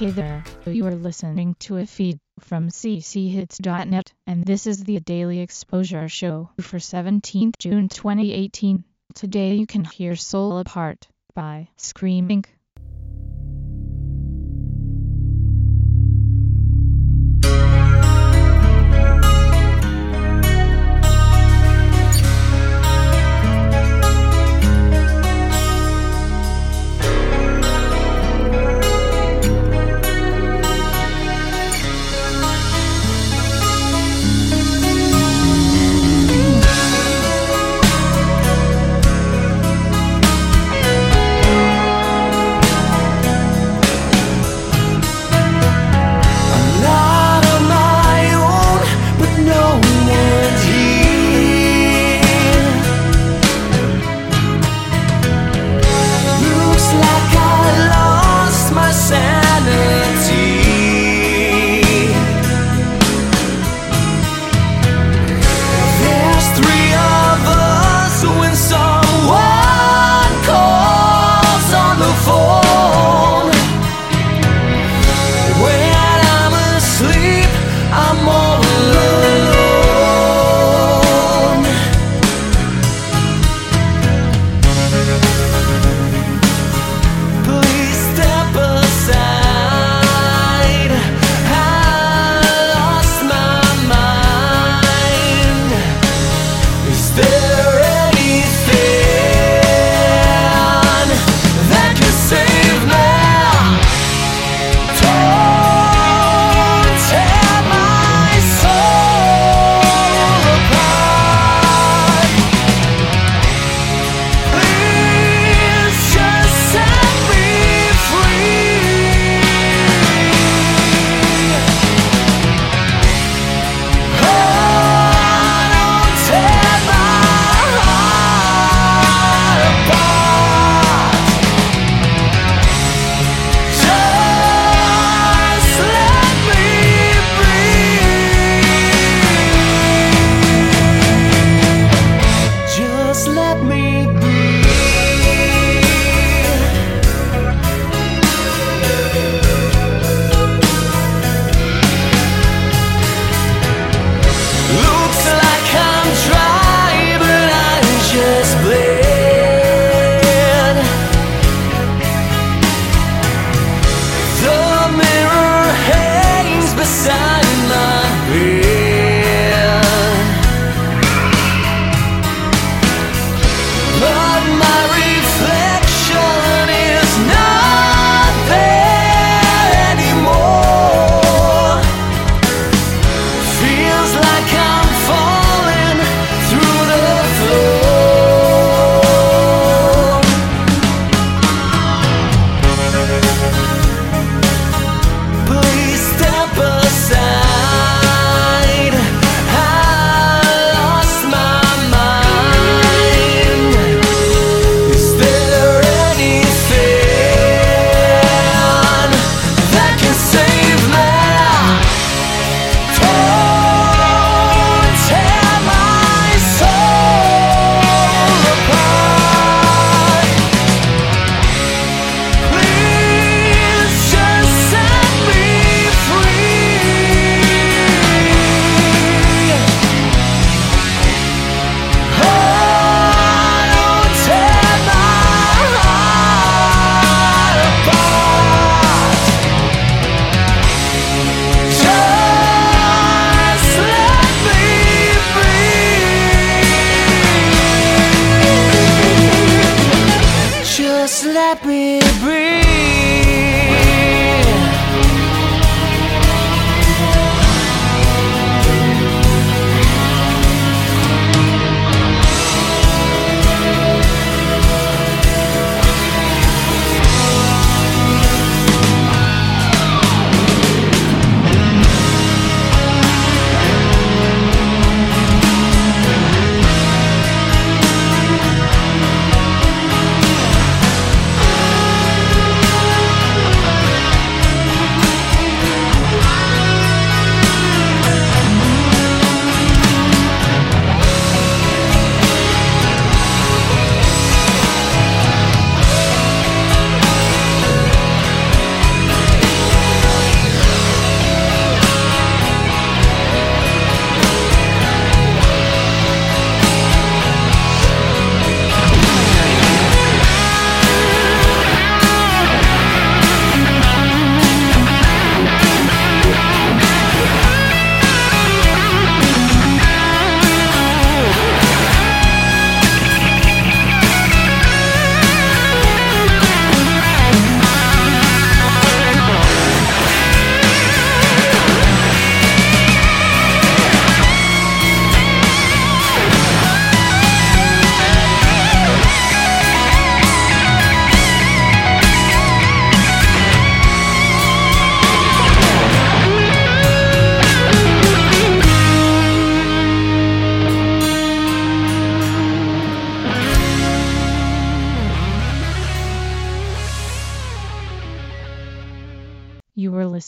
Hey there, you are listening to a feed from cchits.net, and this is the Daily Exposure Show for 17th June 2018. Today you can hear Soul Apart by Screaming.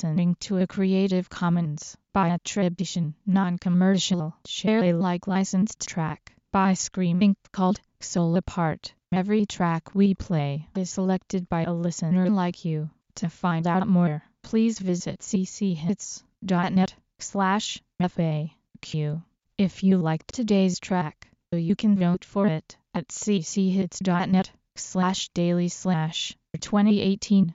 Listening to a Creative Commons by attribution, non-commercial, share Alike licensed track by Screaming called Soul Apart. Every track we play is selected by a listener like you. To find out more, please visit cchits.net slash FAQ. If you liked today's track, you can vote for it at cchits.net slash daily slash 2018